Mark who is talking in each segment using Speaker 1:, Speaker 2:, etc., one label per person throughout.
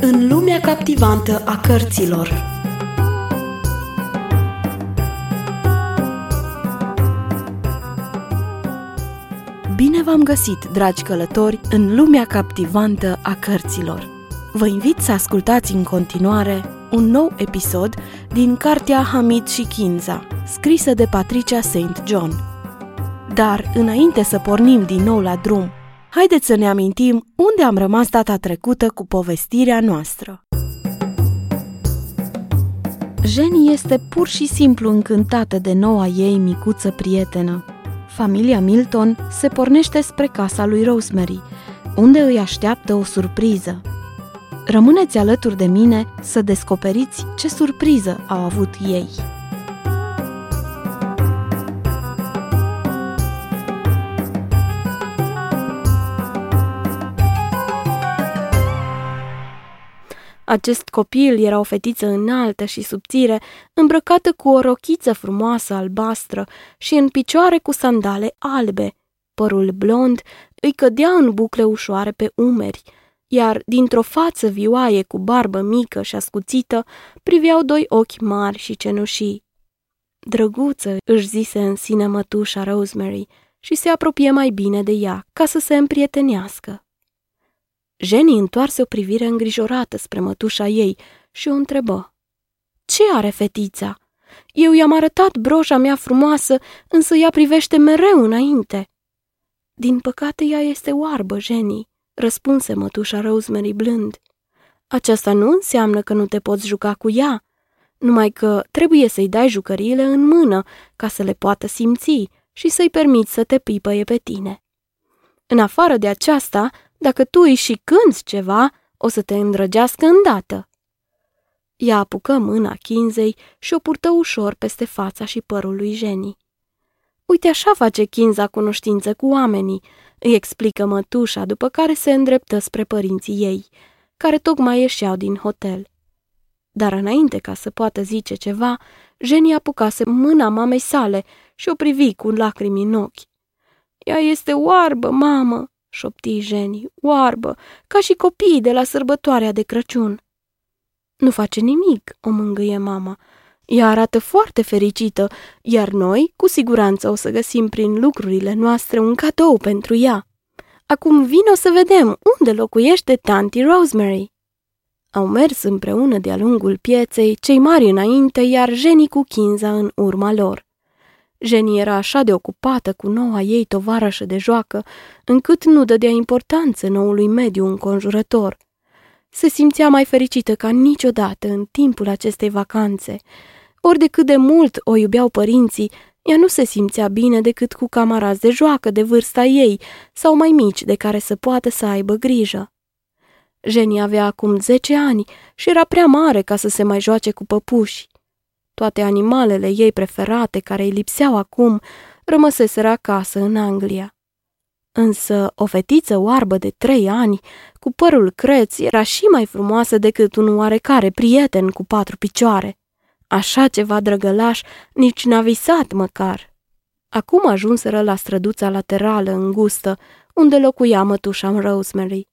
Speaker 1: În lumea captivantă a cărților Bine v-am găsit, dragi călători, în lumea captivantă a cărților. Vă invit să ascultați în continuare un nou episod din cartea Hamid și Kinza, scrisă de Patricia St. John. Dar, înainte să pornim din nou la drum, haideți să ne amintim unde am rămas data trecută cu povestirea noastră. Jenny este pur și simplu încântată de noua ei micuță prietenă. Familia Milton se pornește spre casa lui Rosemary, unde îi așteaptă o surpriză. Rămâneți alături de mine să descoperiți ce surpriză au avut ei. Acest copil era o fetiță înaltă și subțire, îmbrăcată cu o rochiță frumoasă albastră și în picioare cu sandale albe. Părul blond îi cădea în bucle ușoare pe umeri, iar dintr-o față vioaie cu barbă mică și ascuțită priveau doi ochi mari și cenușii. Drăguță, își zise în sine mătușa Rosemary și se apropie mai bine de ea ca să se împrietenească. Jenny întoarse o privire îngrijorată spre mătușa ei și o întrebă. Ce are fetița? Eu i-am arătat broșa mea frumoasă, însă ea privește mereu înainte. Din păcate ea este oarbă, Jenny, răspunse mătușa Rosemary blând. Aceasta nu înseamnă că nu te poți juca cu ea, numai că trebuie să-i dai jucăriile în mână ca să le poată simți și să-i permiți să te pipăie pe tine. În afară de aceasta, dacă tu îi și cânți ceva, o să te îndrăgească îndată. Ea apucă mâna Chinzei și o purtă ușor peste fața și părul lui Jenny. Uite așa face Chinza cunoștință cu oamenii, îi explică mătușa, după care se îndreptă spre părinții ei, care tocmai ieșeau din hotel. Dar înainte ca să poată zice ceva, Jenny apucase mâna mamei sale și o privi cu lacrimi în ochi. Ea este oarbă, mamă, șopti Jenny, oarbă, ca și copiii de la sărbătoarea de Crăciun. Nu face nimic, o mângâie mama. Ea arată foarte fericită, iar noi, cu siguranță, o să găsim prin lucrurile noastre un cadou pentru ea. Acum vino să vedem unde locuiește tanti Rosemary. Au mers împreună de-a lungul pieței, cei mari înainte, iar Jenny cu Kinza în urma lor. Jenny era așa de ocupată cu noua ei tovarășă de joacă, încât nu dădea importanță noului mediu înconjurător. Se simțea mai fericită ca niciodată în timpul acestei vacanțe. Ori de cât de mult o iubeau părinții, ea nu se simțea bine decât cu camarazi de joacă de vârsta ei sau mai mici de care să poată să aibă grijă. Jenny avea acum zece ani și era prea mare ca să se mai joace cu păpuși. Toate animalele ei preferate care îi lipseau acum rămăseseră acasă în Anglia. Însă o fetiță oarbă de trei ani, cu părul creț, era și mai frumoasă decât un oarecare prieten cu patru picioare. Așa ceva drăgălaș nici n-a visat măcar. Acum ajunseră la străduța laterală îngustă, unde locuia mătușa Rosemary.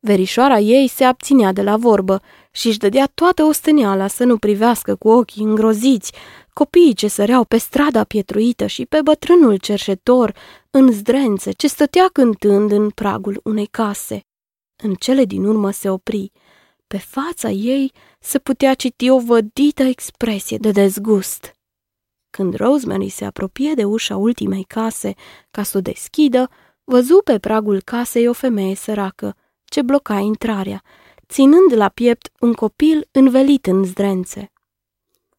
Speaker 1: Verișoara ei se abținea de la vorbă și își dădea toată osteneala să nu privească cu ochii îngroziți copiii ce săreau pe strada pietruită și pe bătrânul cerșetor în zdrențe ce stătea cântând în pragul unei case. În cele din urmă se opri. Pe fața ei se putea citi o vădită expresie de dezgust. Când Rosemary se apropie de ușa ultimei case ca să o deschidă, văzu pe pragul casei o femeie săracă, ce bloca intrarea, ținând la piept un copil învelit în zdrențe.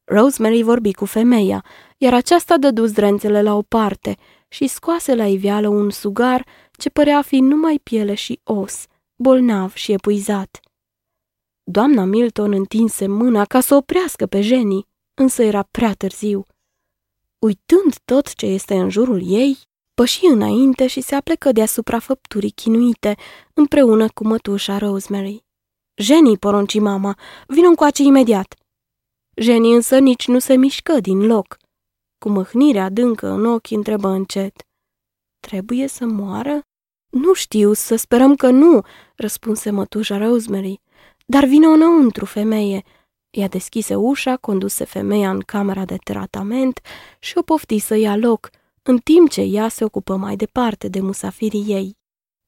Speaker 1: Rosemary vorbi cu femeia, iar aceasta dădu zdrențele la o parte și scoase la iveală un sugar ce părea a fi numai piele și os, bolnav și epuizat. Doamna Milton întinse mâna ca să oprească pe Jenny, însă era prea târziu. Uitând tot ce este în jurul ei, păși înainte și se aplecă deasupra făpturii chinuite, împreună cu mătușa Rosemary. Jenny, porunci mama, vină încoace imediat. Jenny însă nici nu se mișcă din loc. Cu mâhnirea adâncă în ochi întrebă încet. Trebuie să moară? Nu știu, să sperăm că nu, răspunse mătușa Rosemary. Dar vine înăuntru, femeie!" Ea deschise ușa, conduse femeia în camera de tratament și o pofti să ia loc, în timp ce ea se ocupă mai departe de musafirii ei.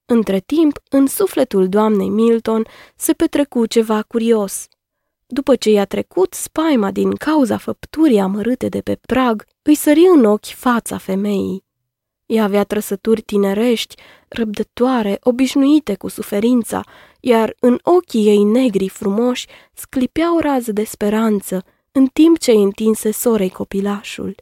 Speaker 1: Între timp, în sufletul doamnei Milton se petrecu ceva curios. După ce i-a trecut spaima din cauza făpturii amărâte de pe prag, îi sări în ochi fața femeii. Ea avea trăsături tinerești, răbdătoare, obișnuite cu suferința, iar în ochii ei negri frumoși sclipea o rază de speranță, în timp ce îi întinse sorei copilașul.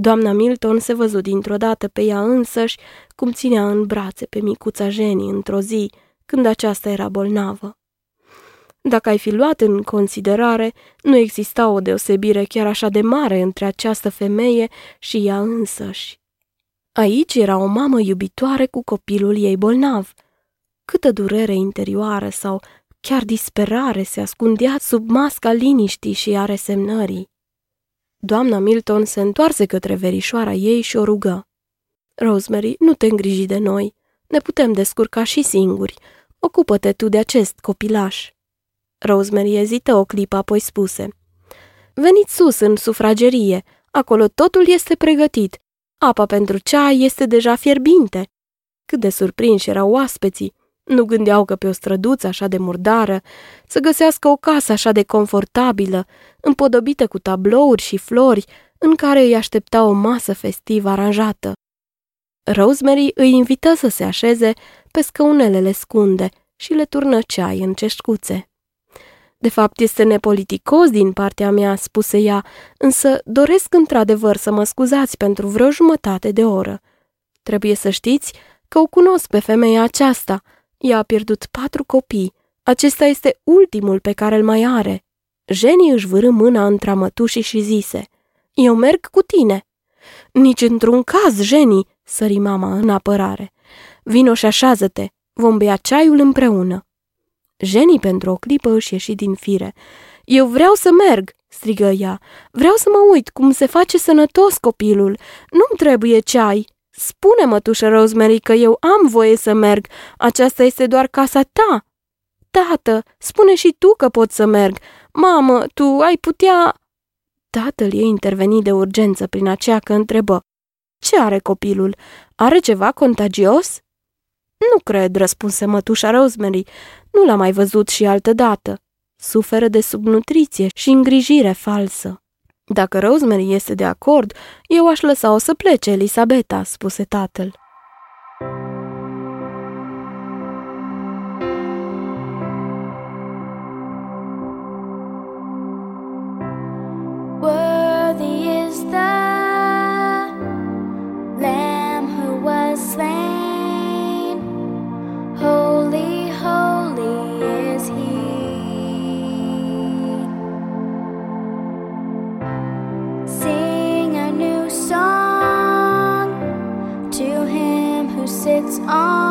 Speaker 1: Doamna Milton se văzut dintr-o dată pe ea însăși, cum ținea în brațe pe micuța Jenny într-o zi, când aceasta era bolnavă. Dacă ai fi luat în considerare, nu exista o deosebire chiar așa de mare între această femeie și ea însăși. Aici era o mamă iubitoare cu copilul ei bolnav. Câtă durere interioară sau chiar disperare se ascundea sub masca liniștii și a resemnării. Doamna Milton se întoarse către verișoara ei și o rugă. Rosemary, nu te îngriji de noi. Ne putem descurca și singuri. Ocupă-te tu de acest copilaș. Rosemary ezită o clipă, apoi spuse. Veniți sus, în sufragerie. Acolo totul este pregătit. Apa pentru ceai este deja fierbinte. Cât de surprinși erau oaspeții. Nu gândeau că pe o străduță așa de murdară să găsească o casă așa de confortabilă, împodobită cu tablouri și flori, în care îi aștepta o masă festivă aranjată. Rosemary îi invită să se așeze pe scăunelele scunde și le turnă ceai în ceșcuțe. De fapt, este nepoliticos din partea mea, spuse ea, însă doresc într-adevăr să mă scuzați pentru vreo jumătate de oră. Trebuie să știți că o cunosc pe femeia aceasta. Ea a pierdut patru copii. Acesta este ultimul pe care îl mai are. Jenny își vârâ mâna între mătușii și zise, Eu merg cu tine. Nici într-un caz, Jenny, sări mama în apărare. Vino și așează-te, vom bea ceaiul împreună. Jenny pentru o clipă își ieși din fire. Eu vreau să merg, strigă ea. Vreau să mă uit cum se face sănătos copilul. Nu-mi trebuie ceai. Spune, mătușă Rosemary, că eu am voie să merg. Aceasta este doar casa ta. Tată, spune și tu că pot să merg. Mamă, tu ai putea... Tatăl ei interveni de urgență prin aceea că întrebă. Ce are copilul? Are ceva contagios? Nu cred, răspunse mătușa Rosemary. Nu l-a mai văzut și altă dată. Suferă de subnutriție și îngrijire falsă. Dacă Rosemary este de acord, eu aș lăsa-o să plece, Elisabeta, spuse tatăl.
Speaker 2: on.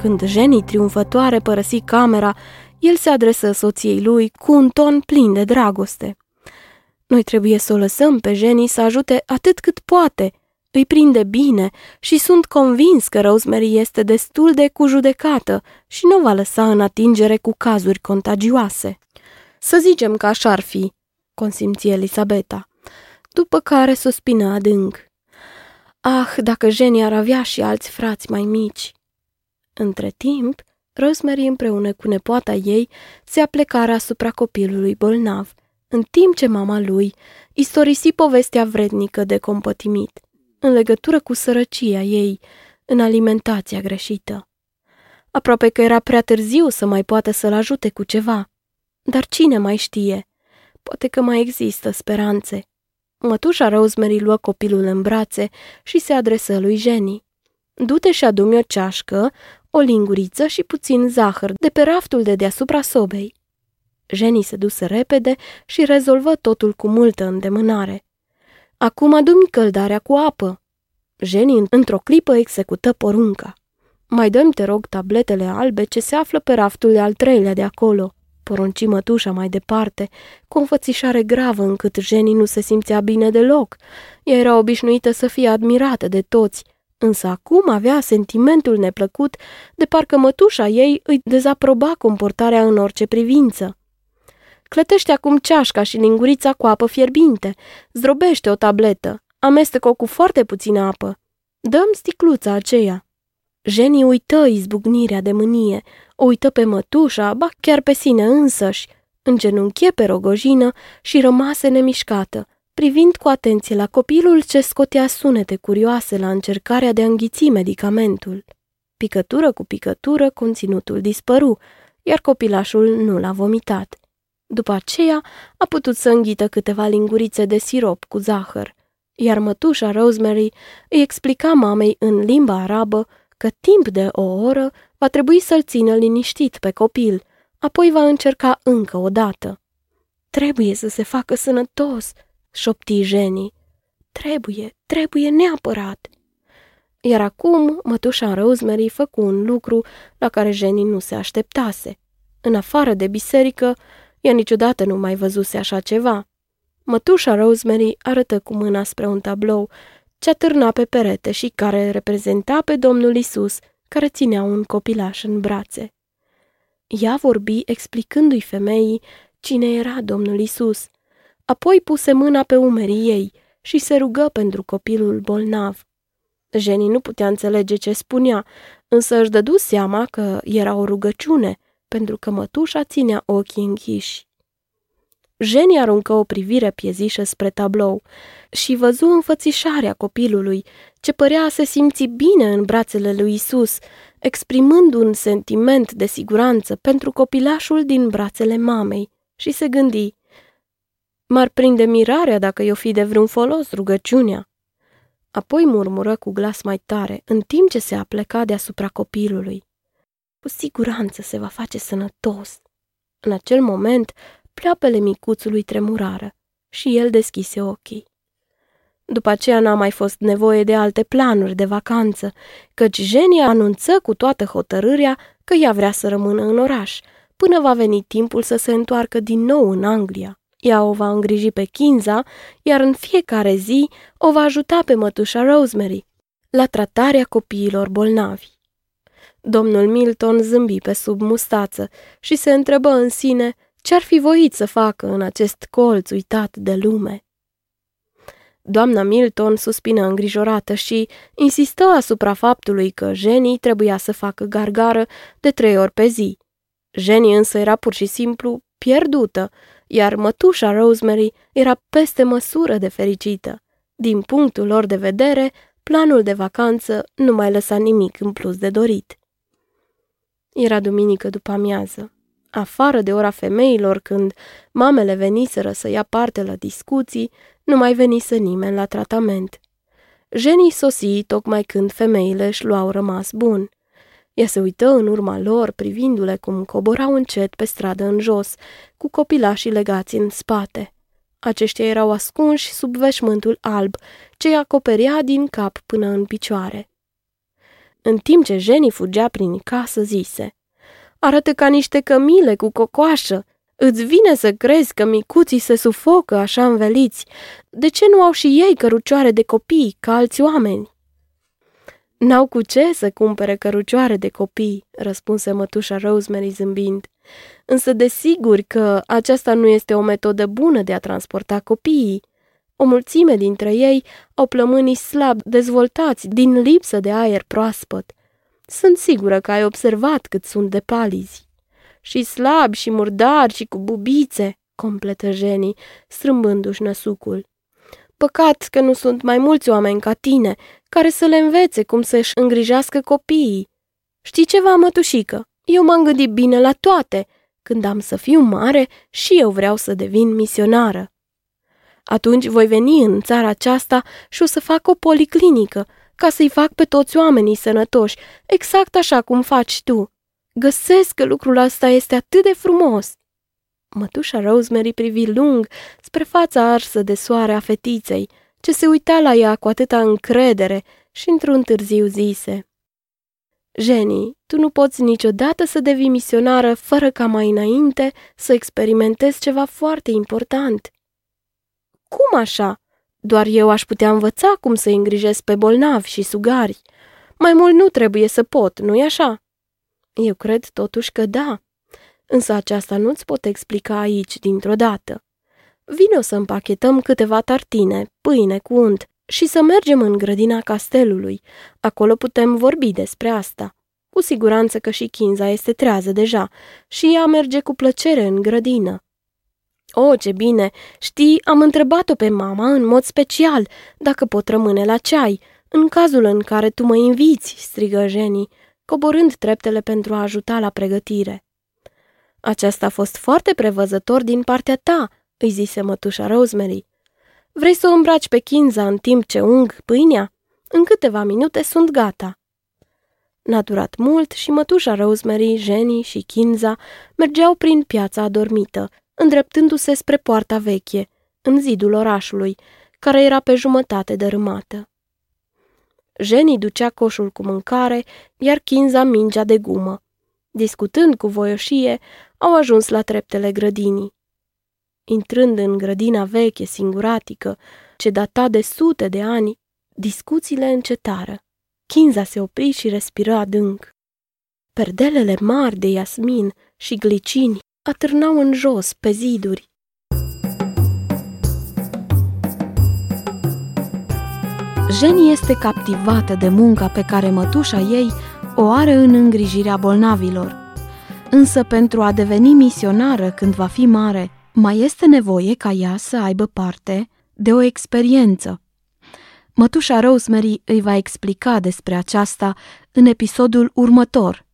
Speaker 1: Când Jenny triumfătoare părăsi camera, el se adresă soției lui cu un ton plin de dragoste. Noi trebuie să o lăsăm pe Jenny să ajute atât cât poate. Îi prinde bine și sunt convins că Rosemary este destul de cu judecată și nu va lăsa în atingere cu cazuri contagioase. Să zicem că așa ar fi, consimți Elisabeta, după care suspină adânc. Ah, dacă Jenny ar avea și alți frați mai mici! Între timp, Rosemary împreună cu nepoata ei se aplecară asupra copilului bolnav, în timp ce mama lui istorisi povestea vrednică de compătimit, în legătură cu sărăcia ei, în alimentația greșită. Aproape că era prea târziu să mai poată să-l ajute cu ceva. Dar cine mai știe? Poate că mai există speranțe. Mătușa Rosemary luă copilul în brațe și se adresă lui Jenny. Du-te și adu o ceașcă, o linguriță și puțin zahăr de pe raftul de deasupra sobei. Jenny se duse repede și rezolvă totul cu multă îndemânare. Acum adu-mi căldarea cu apă. Jenny într-o clipă execută porunca. Mai dăm te rog, tabletele albe ce se află pe raftul al treilea de acolo. Porunci mătușa mai departe, cu o înfățișare gravă încât Jenny nu se simțea bine deloc. Ea era obișnuită să fie admirată de toți, însă acum avea sentimentul neplăcut de parcă mătușa ei îi dezaproba comportarea în orice privință. Clătește acum ceașca și lingurița cu apă fierbinte, zdrobește o tabletă, amestecă-o cu foarte puțină apă. Dăm sticluța aceea. Jenny uită izbucnirea de mânie, o uită pe mătușa, ba chiar pe sine însăși, îngenunchie pe rogojină și rămase nemișcată, privind cu atenție la copilul ce scotea sunete curioase la încercarea de a înghiți medicamentul. Picătură cu picătură, conținutul dispăru, iar copilașul nu l-a vomitat. După aceea a putut să înghită câteva lingurițe de sirop cu zahăr, iar mătușa Rosemary îi explica mamei în limba arabă că timp de o oră va trebui să-l țină liniștit pe copil, apoi va încerca încă o dată. Trebuie să se facă sănătos, șopti Jenny. Trebuie, trebuie neapărat. Iar acum, mătușa Rosemary făcu un lucru la care Jenny nu se așteptase. În afară de biserică, ea niciodată nu mai văzuse așa ceva. Mătușa Rosemary arătă cu mâna spre un tablou ce atârna pe perete și care reprezenta pe Domnul Isus, care ținea un copilaș în brațe. Ea vorbi explicându-i femeii cine era Domnul Isus. Apoi puse mâna pe umerii ei și se rugă pentru copilul bolnav. Jenny nu putea înțelege ce spunea, însă își dădu seama că era o rugăciune, pentru că mătușa ținea ochii închiși. Jenny aruncă o privire piezișă spre tablou și văzu înfățișarea copilului, ce părea a se simți bine în brațele lui Isus, exprimând un sentiment de siguranță pentru copilașul din brațele mamei și se gândi, M-ar prinde mirarea dacă i-o fi de vreun folos rugăciunea. Apoi murmură cu glas mai tare, în timp ce se apleca deasupra copilului. Cu siguranță se va face sănătos. În acel moment, pleoapele micuțului tremurară și el deschise ochii. După aceea n-a mai fost nevoie de alte planuri de vacanță, căci Jenia anunță cu toată hotărârea că ea vrea să rămână în oraș, până va veni timpul să se întoarcă din nou în Anglia. Ea o va îngriji pe Kinza, iar în fiecare zi o va ajuta pe mătușa Rosemary. la tratarea copiilor bolnavi. Domnul Milton zâmbi pe sub mustață și se întrebă în sine ce-ar fi voit să facă în acest colț uitat de lume. Doamna Milton suspină îngrijorată și insistă asupra faptului că Jenny trebuia să facă gargară de trei ori pe zi. Jenny însă era pur și simplu pierdută, iar mătușa Rosemary era peste măsură de fericită. Din punctul lor de vedere, planul de vacanță nu mai lăsa nimic în plus de dorit. Era duminică după amiază. Afară de ora femeilor, când mamele veniseră să ia parte la discuții, nu mai venise nimeni la tratament. Jenny sosi tocmai când femeile își luau rămas bun. Ea se uită în urma lor, privindu-le cum coborau încet pe stradă în jos, cu copilașii legați în spate. Aceștia erau ascunși sub veșmântul alb, ce îi acoperea din cap până în picioare. În timp ce Jenny fugea prin casă, zise Arată ca niște cămile cu cocoașă. Îți vine să crezi că micuții se sufocă așa înveliți. De ce nu au și ei cărucioare de copii, ca alți oameni? N-au cu ce să cumpere cărucioare de copii, răspunse mătușa Rosemary zâmbind. Însă desigur că aceasta nu este o metodă bună de a transporta copiii. O mulțime dintre ei au plămânii slab dezvoltați din lipsă de aer proaspăt. Sunt sigură că ai observat cât sunt de palizi. Și slabi și murdari și cu bubițe, completă Jenny, strâmbându-și năsucul. Păcat că nu sunt mai mulți oameni ca tine, care să le învețe cum să-și îngrijească copiii. Știi ceva, mătușică? Eu m-am gândit bine la toate. Când am să fiu mare, și eu vreau să devin misionară. Atunci voi veni în țara aceasta și o să fac o policlinică, ca să-i fac pe toți oamenii sănătoși, exact așa cum faci tu. Găsesc că lucrul ăsta este atât de frumos. Mătușa Rosemary privi lung spre fața arsă de soare a fetiței, ce se uita la ea cu atâta încredere și într-un târziu zise. Jenny, tu nu poți niciodată să devii misionară fără ca mai înainte să experimentezi ceva foarte important. Cum așa? Doar eu aș putea învăța cum să îngrijesc pe bolnavi și sugari. Mai mult nu trebuie să pot, nu-i așa? Eu cred totuși că da. Însă aceasta nu-ți pot explica aici dintr-o dată. Vino să împachetăm câteva tartine, pâine cu unt și să mergem în grădina castelului. Acolo putem vorbi despre asta. Cu siguranță că și Kinza este trează deja și ea merge cu plăcere în grădină. O, ce bine! Știi, am întrebat-o pe mama în mod special dacă pot rămâne la ceai, în cazul în care tu mă inviți, strigă Jenny, coborând treptele pentru a ajuta la pregătire. Aceasta a fost foarte prevăzător din partea ta, îi zise mătușa Rosemary. Vrei să o îmbraci pe Kinza în timp ce ung pâinea? În câteva minute sunt gata. N-a durat mult și mătușa Rosemary, Jenny și Kinza mergeau prin piața adormită, îndreptându-se spre poarta veche, în zidul orașului, care era pe jumătate dărâmată. Jenny ducea coșul cu mâncare, iar Kinza mingea de gumă. Discutând cu voioșie, au ajuns la treptele grădinii. Intrând în grădina veche, singuratică, ce data de sute de ani, discuțiile încetară. Kinza se opri și respiră adânc. Perdelele mari de iasmin și glicini atârnau în jos, pe ziduri.
Speaker 3: Jenny este captivată de munca pe care mătușa ei o are în îngrijirea bolnavilor. Însă pentru a deveni misionară când va fi mare, mai este nevoie ca ea să aibă parte de o experiență. Mătușa Rosemary îi va explica despre aceasta în episodul următor.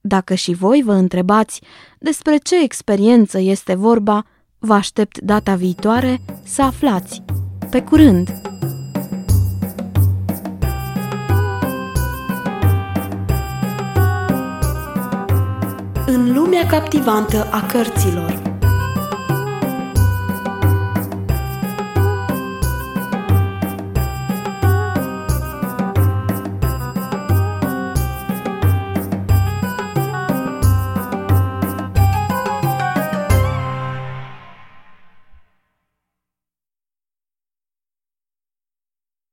Speaker 3: Dacă și voi vă întrebați despre ce experiență este vorba, vă aștept data viitoare să aflați. Pe curând!
Speaker 1: În lumea captivantă a cărților